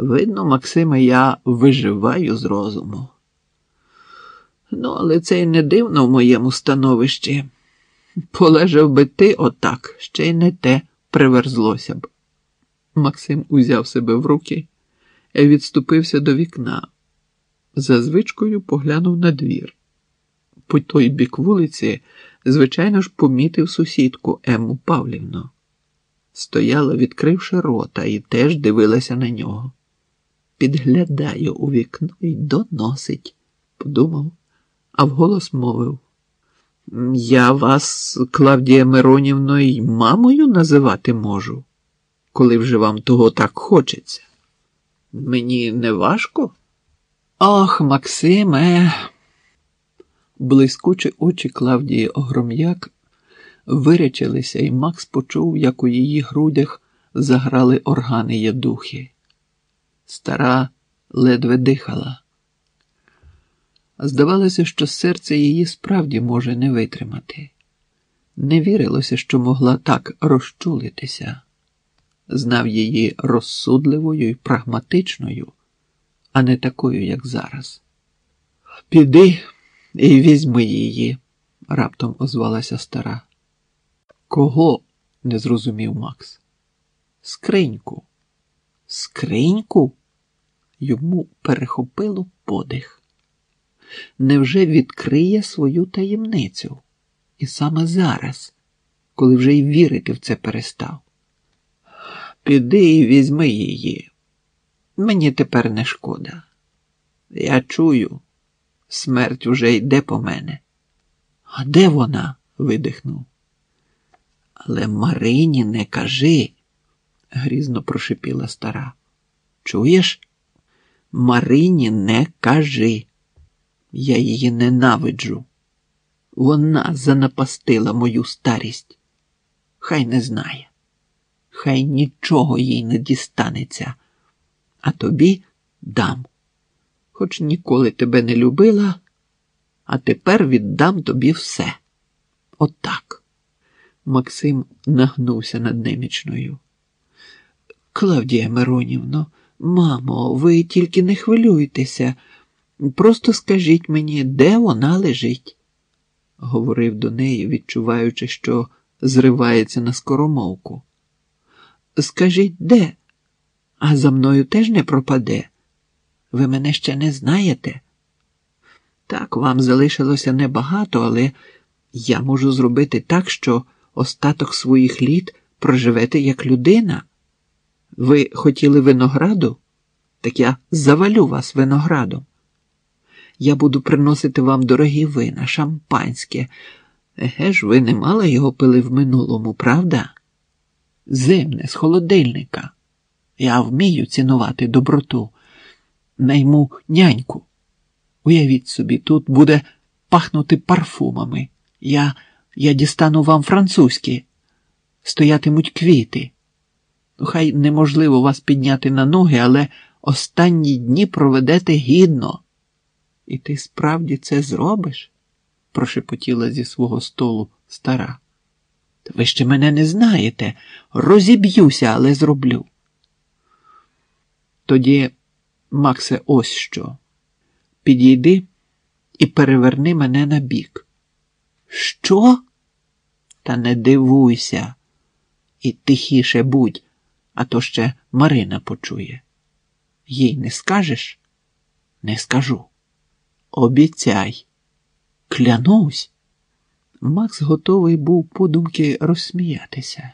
Видно, Максиме, я виживаю з розуму. Ну, але це й не дивно в моєму становищі. Полежав би ти отак, ще й не те приверзлося б. Максим узяв себе в руки і відступився до вікна. За звичкою поглянув на двір. По той бік вулиці, звичайно ж, помітив сусідку Емму Павлівну. Стояла, відкривши рота, і теж дивилася на нього. Підглядаю у вікно і доносить, подумав, а вголос мовив. Я вас, Клавдія Миронівно, й мамою називати можу, коли вже вам того так хочеться. Мені не важко? Ах, Максиме. Блискучі очі Клавдії Огром'як вирячилися, і Макс почув, як у її грудях заграли органи ядухи. Стара ледве дихала. Здавалося, що серце її справді може не витримати. Не вірилося, що могла так розчулитися. Знав її розсудливою і прагматичною, а не такою, як зараз. Піди і візьми її, раптом озвалася стара. Кого? не зрозумів Макс. Скриньку. Скриньку? Йому перехопило подих. Невже відкриє свою таємницю? І саме зараз, коли вже й вірити в це перестав. Піди і візьми її. Мені тепер не шкода. Я чую, смерть уже йде по мене. А де вона? видихнув. Але Марині не кажи, грізно прошипіла стара. Чуєш? Марині не кажи. Я її ненавиджу. Вона занапастила мою старість. Хай не знає, хай нічого їй не дістанеться, а тобі дам. Хоч ніколи тебе не любила, а тепер віддам тобі все. Отак. Максим нагнувся над немічною. Клавдія Миронівно, мамо, ви тільки не хвилюйтеся. Просто скажіть мені, де вона лежить, говорив до неї, відчуваючи, що зривається на скоромовку. Скажіть, де? А за мною теж не пропаде. Ви мене ще не знаєте? Так, вам залишилося небагато, але я можу зробити так, що остаток своїх літ проживете як людина. Ви хотіли винограду? Так я завалю вас виноградом. Я буду приносити вам дорогі вина, шампанське. Еге ж, ви не мали його пили в минулому, правда? Зимне, з холодильника. Я вмію цінувати доброту. Найму няньку. Уявіть собі, тут буде пахнути парфумами. Я я дістану вам французькі, стоятимуть квіти. Хай неможливо вас підняти на ноги, але останні дні проведете гідно. І ти справді це зробиш? прошепотіла зі свого столу стара. Ви ще мене не знаєте. Розіб'юся, але зроблю. Тоді, Максе, ось що. Підійди і переверни мене на бік. Що? Та не дивуйся. І тихіше будь, а то ще Марина почує. Їй не скажеш? Не скажу. Обіцяй. Клянусь. Макс готовий був подумки розсміятися.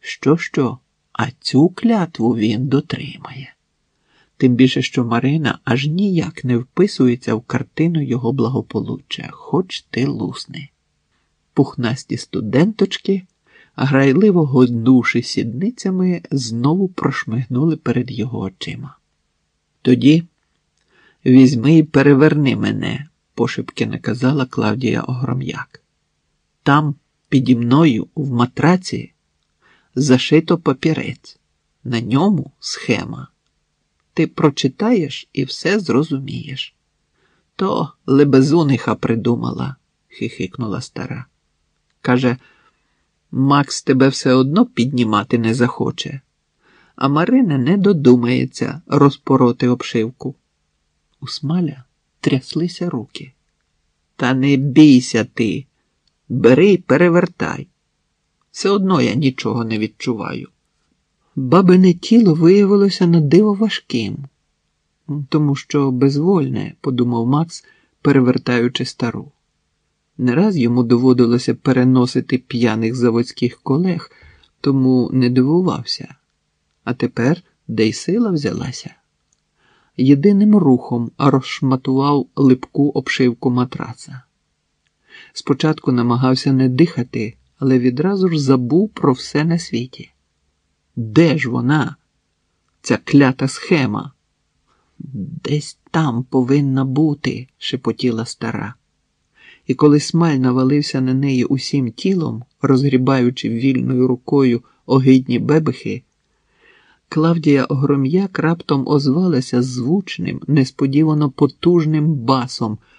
Що, що, а цю клятву він дотримає. Тим більше, що Марина аж ніяк не вписується в картину його благополуччя, хоч ти лусни. Пухнасті студенточки, грайливо гойднувши сідницями, знову прошмигнули перед його очима. Тоді візьми і переверни мене, пошепки наказала Клавдія Огром'як. Там, піді мною, в матраці, зашито папірець, на ньому схема. Ти прочитаєш і все зрозумієш. То лебезуниха придумала, хихикнула стара. Каже, Макс тебе все одно піднімати не захоче, а Марина не додумається розпороти обшивку. У смаля тряслися руки. Та не бійся ти, бери й перевертай. Все одно я нічого не відчуваю. Бабине тіло виявилося на диво важким, тому що безвольне, подумав Макс, перевертаючи стару. Не раз йому доводилося переносити п'яних заводських колег, тому не дивувався. А тепер де й сила взялася. Єдиним рухом розшматував липку обшивку матраца. Спочатку намагався не дихати, але відразу ж забув про все на світі. Де ж вона, ця клята схема? Десь там повинна бути, шепотіла стара. І коли смаль навалився на неї усім тілом, розгрібаючи вільною рукою огидні бебехи, Клавдія Огром'як раптом озвалася звучним, несподівано потужним басом.